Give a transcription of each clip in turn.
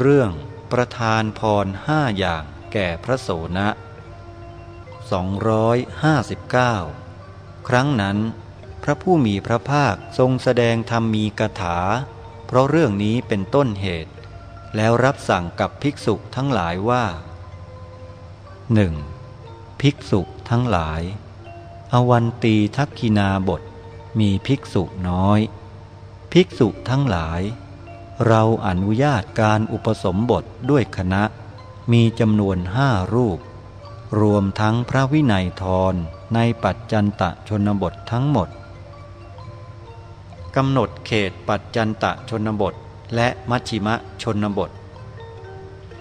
เรื่องประทานพรห้าอย่างแก่พระโสนะ 259 ครั้งนั้น พระผู้มีพระภาคทรงแสดงธรรมมีกถา เพราะเรื่องนี้เป็นต้นเหตุ แล้วรับสั่งกับภิกษุทั้งหลายว่า 1. ภิกษุทั้งหลาย อวันตีทักกินาบทมีภิกษุน้อย ภิกษุทั้งหลาย เราอนุญาตการอุปสมบทด้วยคณะ มีจำนวนห้ารูป รวมทั้งพระวินัยทรในปัจจันตะชนบททั้งหมดกำหนดเขตปัจจันตะชนบท และมัชชิมะชนบท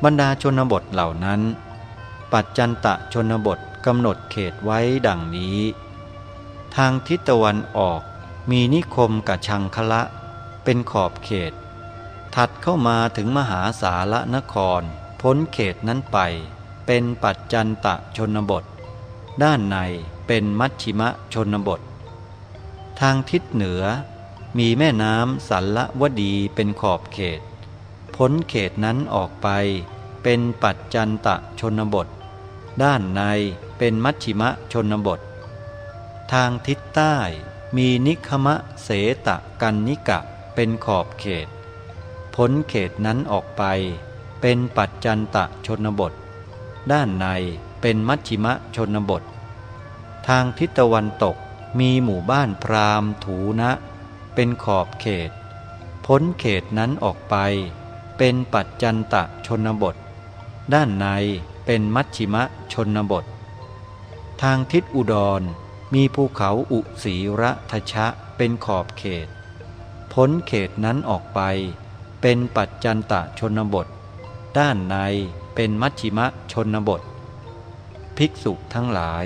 บรรดาชนบทเหล่านั้น ปัจจันตะชนบทกำหนดเขตไว้ดังนี้ ทางทิศตะวันออกมีนิคมกับชังคละ เป็นขอบเขต ถัดเข้ามาถึงมหาสารนคร พ้นเขตนั้นไป เป็นปัจจันตะชนบท ด้านในเป็นมัชชิมะชนบท ทางทิศเหนือ มีแม่น้ำสัลละวดีเป็นขอบเขต พ้นเขตนั้นออกไป เป็นปัจจันตะชนบท ด้านในเป็นมัชชิมะชนบท ทางทิศใต้มีนิคมะเสตะกันนิกะเป็นขอบเขต พ้นเขตนั้นออกไป เป็นปัจจันตะชนบท ด้านในเป็นมัชชิมะชนบท ทางทิศตะวันตกมีหมู่บ้านพราหมณ์ถูนะ เป็นขอบเขต พ้นเขตนั้นออกไป เป็นปัจจันตะชนบท ด้านในเป็นมัชชิมะชนบท ทางทิศอุดรมีภูเขาอุสีระทชะเป็นขอบเขต พ้นเขตนั้นออกไป เป็นปัจจันตะชนบท ด้านในเป็นมัชชิมะชนบท ภิกษุทั้งหลาย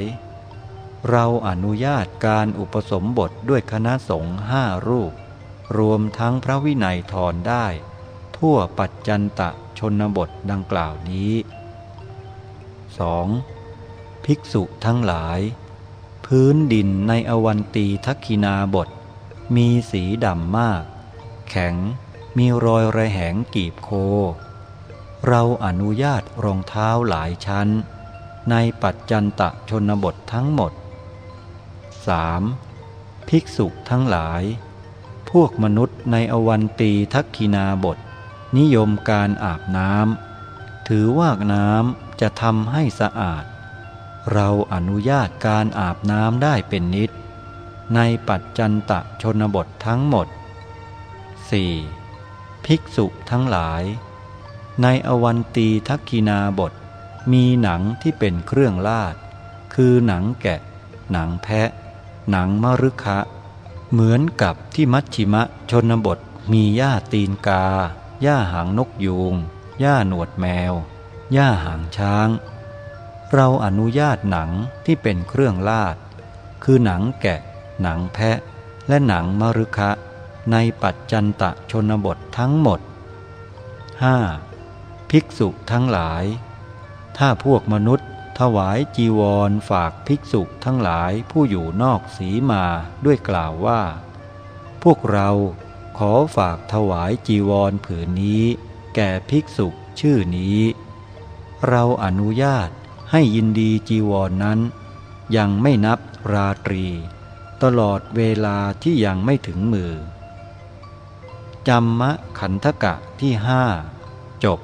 เราอนุญาตการอุปสมบทด้วยคณะสงฆ์ห้ารูป รวมทั้งพระวินัยทรได้ ทั่วปัจจันตะชนบทดังกล่าวนี้ 2. ภิกษุทั้งหลาย พื้นดินในอวันตีทักคินาบท มีสีดำมาก แข็ง มีรอยระแหงกีบโค เราอนุญาตรองเท้าหลายชั้น ในปัจจันตะชนบททั้งหมด 3. ภิกษุทั้งหลาย พวกมนุษย์ในอวันตีทักคินาบท นิยมการอาบน้ำถือว่าน้ำจะทำให้สะอาด เราอนุญาตการอาบน้ำได้เป็นนิด ในปัจจันตะชนบททั้งหมด 4. ภิกษุทั้งหลาย ในอวันตีทักกินาบท มีหนังที่เป็นเครื่องลาด คือหนังแกะ หนังแพะ หนังมรุคะ เหมือนกับที่มัชชิมะชนบท มีหญ้าตีนกา หญ้าหางนกยูง หญ้าหนวดแมว หญ้าหางช้าง เราอนุญาตหนังที่เป็นเครื่องลาด คือหนังแกะ หนังแพะ และหนังมรุคะ ในปัจจันตะชนบททั้งหมด 5. ภิกษุทั้งหลาย ถ้าพวกมนุษย์ ถวายจีวรฝากภิกษุทั้งหลายผู้อยู่นอกสีมาด้วยกล่าวว่า พวกเราขอฝากถวายจีวรผืนนี้ แก่ภิกษุชื่อนี้ เราอนุญาตให้ยินดีจีวรนนั้น ยังไม่นับราตรี ตลอดเวลาที่ยังไม่ถึงมือ จำมะขันธกะที่ห้าจบ